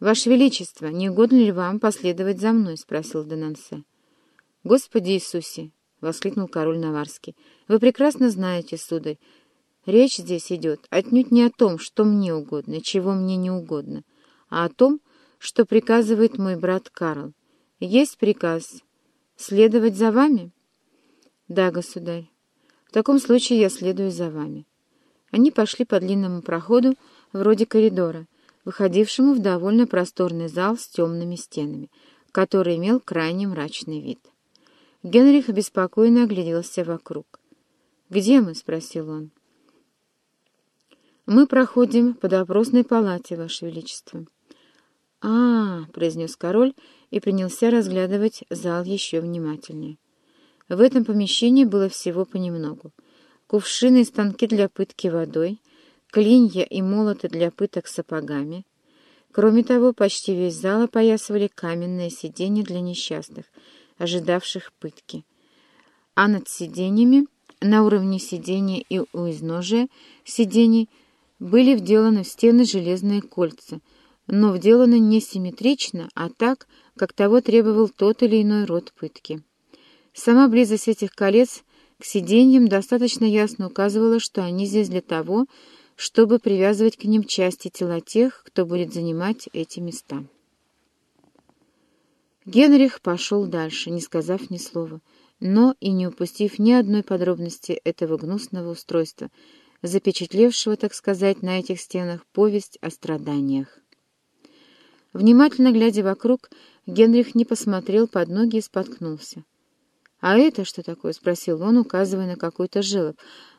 «Ваше Величество, не угодно ли вам последовать за мной?» — спросил Денансе. «Господи Иисусе!» — воскликнул король Наварский. «Вы прекрасно знаете, сударь, речь здесь идет отнюдь не о том, что мне угодно чего мне не угодно, а о том, что приказывает мой брат Карл. Есть приказ следовать за вами?» «Да, государь. В таком случае я следую за вами». Они пошли по длинному проходу, вроде коридора, выходившему в довольно просторный зал с темными стенами, который имел крайне мрачный вид. Генрих беспокойно огляделся вокруг. «Где мы?» — спросил он. «Мы проходим по допросной палате, Ваше Величество». «А, — произнес король и принялся разглядывать зал еще внимательнее. В этом помещении было всего понемногу. Кувшины и станки для пытки водой, клинья и молоты для пыток сапогами. Кроме того, почти весь зал опоясывали каменные сиденья для несчастных, ожидавших пытки. А над сиденьями, на уровне сиденья и у изножия сидений, были вделаны в стены железные кольца, но вделаны не симметрично, а так, как того требовал тот или иной род пытки. Сама близость этих колец к сиденьям достаточно ясно указывала, что они здесь для того, чтобы привязывать к ним части тела тех, кто будет занимать эти места. Генрих пошел дальше, не сказав ни слова, но и не упустив ни одной подробности этого гнусного устройства, запечатлевшего, так сказать, на этих стенах повесть о страданиях. Внимательно глядя вокруг, Генрих не посмотрел под ноги и споткнулся. «А это что такое?» — спросил он, указывая на какой-то желоб,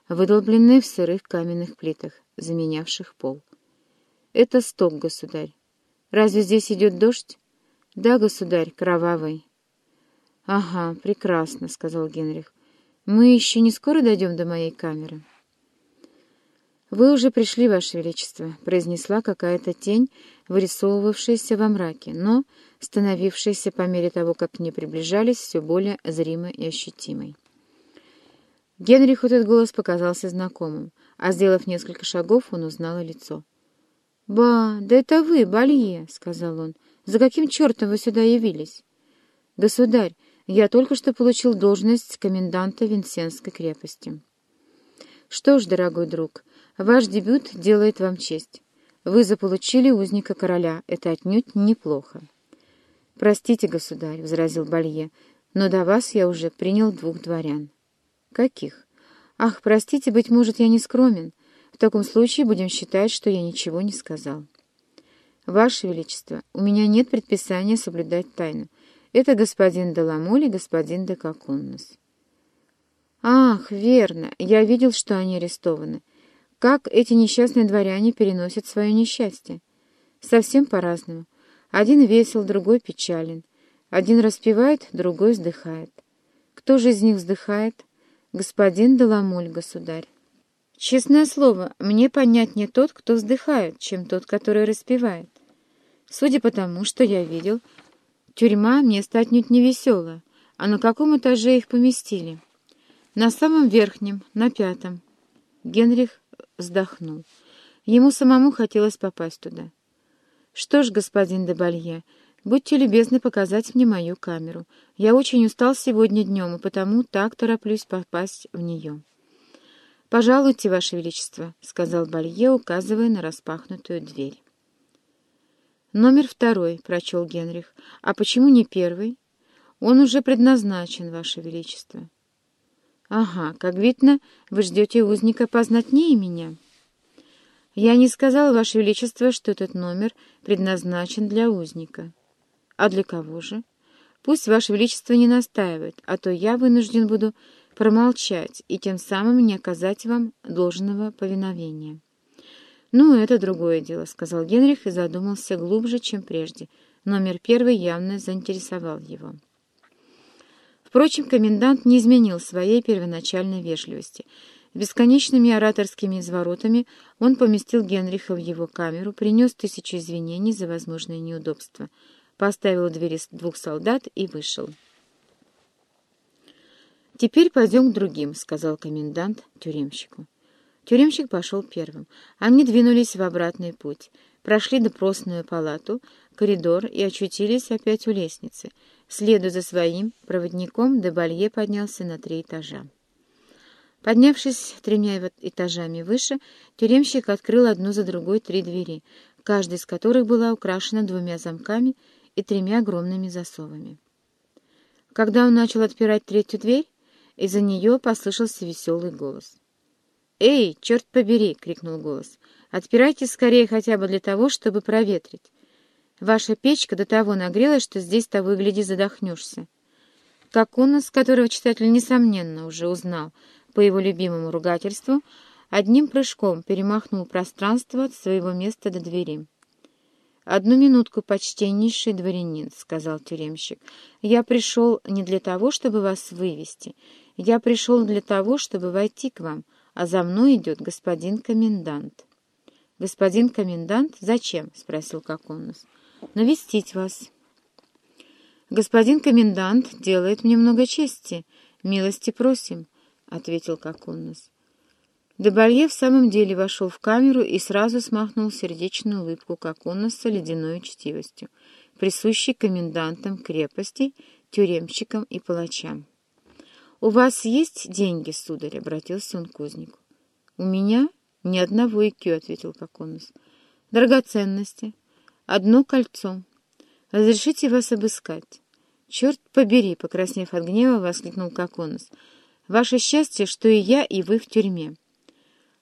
выдолбленный в сырых каменных плитах заменявших пол. «Это сток, государь. Разве здесь идет дождь?» «Да, государь, кровавый». «Ага, прекрасно», — сказал Генрих. «Мы еще не скоро дойдем до моей камеры?» «Вы уже пришли, Ваше Величество», — произнесла какая-то тень, вырисовывавшаяся во мраке, но становившаяся по мере того, как к ней приближались, все более зримой и ощутимой. Генриху этот голос показался знакомым а, сделав несколько шагов, он узнал лицо. «Ба, да это вы, Балье!» — сказал он. «За каким чертом вы сюда явились?» «Государь, я только что получил должность коменданта Винсенской крепости». «Что ж, дорогой друг, ваш дебют делает вам честь. Вы заполучили узника короля, это отнюдь неплохо». «Простите, государь», — возразил Балье, — «но до вас я уже принял двух дворян». «Каких?» «Ах, простите, быть может, я не скромен. В таком случае будем считать, что я ничего не сказал». «Ваше Величество, у меня нет предписания соблюдать тайну. Это господин Деламоль и господин де Коконнос». «Ах, верно. Я видел, что они арестованы. Как эти несчастные дворяне переносят свое несчастье? Совсем по-разному. Один весел, другой печален. Один распевает, другой вздыхает. Кто же из них вздыхает?» Господин Деламоль, государь. Честное слово, мне понятнее тот, кто вздыхает, чем тот, который распевает. Судя по тому, что я видел, тюрьма место отнюдь не веселая. А на каком этаже их поместили? На самом верхнем, на пятом. Генрих вздохнул. Ему самому хотелось попасть туда. Что ж, господин де Балье, Будьте любезны показать мне мою камеру. Я очень устал сегодня днем, и потому так тороплюсь попасть в нее. «Пожалуйте, Ваше Величество», — сказал Балье, указывая на распахнутую дверь. «Номер второй», — прочел Генрих. «А почему не первый?» «Он уже предназначен, Ваше Величество». «Ага, как видно, вы ждете узника познатнее меня». «Я не сказал, Ваше Величество, что этот номер предназначен для узника». А для кого же? Пусть Ваше Величество не настаивает, а то я вынужден буду промолчать и тем самым не оказать вам должного повиновения. «Ну, это другое дело», — сказал Генрих и задумался глубже, чем прежде. Номер первый явно заинтересовал его. Впрочем, комендант не изменил своей первоначальной вежливости. Бесконечными ораторскими изворотами он поместил Генриха в его камеру, принес тысячу извинений за возможные неудобства — поставил у двери двух солдат и вышел. «Теперь пойдем к другим», — сказал комендант тюремщику. Тюремщик пошел первым. Они двинулись в обратный путь. прошли допросную палату, коридор и очутились опять у лестницы. Следуя за своим проводником, Дебалье поднялся на три этажа. Поднявшись тремя этажами выше, тюремщик открыл одну за другой три двери, каждая из которых была украшена двумя замками и тремя огромными засовами. Когда он начал отпирать третью дверь, из-за нее послышался веселый голос. «Эй, черт побери!» — крикнул голос. «Отпирайте скорее хотя бы для того, чтобы проветрить. Ваша печка до того нагрелась, что здесь того и гляди задохнешься». Как он, с которого читатель, несомненно, уже узнал по его любимому ругательству, одним прыжком перемахнул пространство от своего места до двери. «Одну минутку, почтеннейший дворянин», — сказал тюремщик. «Я пришел не для того, чтобы вас вывести. Я пришел для того, чтобы войти к вам, а за мной идет господин комендант». «Господин комендант? Зачем?» — спросил Коконус. «Навестить вас». «Господин комендант делает мне много чести. Милости просим», — ответил Коконус. Дебалье в самом деле вошел в камеру и сразу смахнул сердечную улыбку, как он с ледяной учтивостью, присущей комендантам крепостей, тюремщикам и палачам. «У вас есть деньги, сударь?» — обратился он к кузнику. «У меня ни одного икю», — ответил Коконус. «Драгоценности. Одно кольцо. Разрешите вас обыскать?» «Черт побери!» — покраснев от гнева, воскликнул Коконус. «Ваше счастье, что и я, и вы в тюрьме».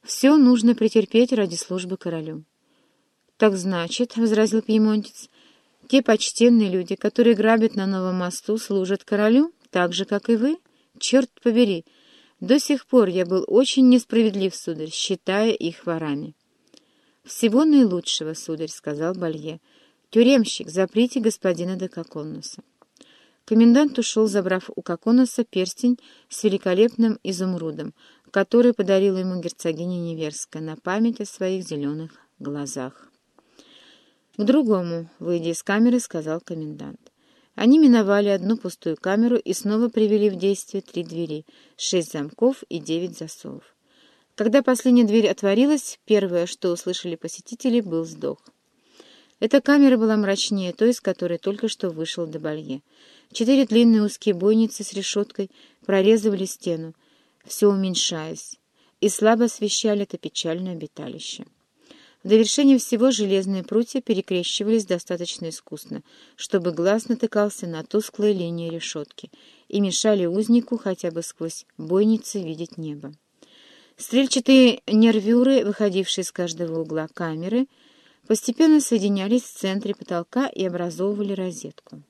Все нужно претерпеть ради службы королю. — Так значит, — возразил пьемонтец, — те почтенные люди, которые грабят на новом мосту, служат королю, так же, как и вы? Черт побери! До сих пор я был очень несправедлив, сударь, считая их ворами. — Всего наилучшего, сударь, — сказал Балье. — Тюремщик, заприте господина де Коконуса. Комендант ушел, забрав у Коконуса перстень с великолепным изумрудом, который подарила ему герцогиня Неверская на память о своих зеленых глазах. К другому, выйдя из камеры, сказал комендант. Они миновали одну пустую камеру и снова привели в действие три двери, шесть замков и девять засовов. Когда последняя дверь отворилась, первое, что услышали посетители, был вздох. Эта камера была мрачнее той, из которой только что вышел Дебалье. Четыре длинные узкие бойницы с решеткой прорезывали стену, все уменьшаясь, и слабо освещали это печальное обиталище. В довершение всего железные прутья перекрещивались достаточно искусно, чтобы глаз натыкался на тусклые линии решетки и мешали узнику хотя бы сквозь бойницы видеть небо. Стрельчатые нервюры, выходившие из каждого угла камеры, постепенно соединялись в центре потолка и образовывали розетку.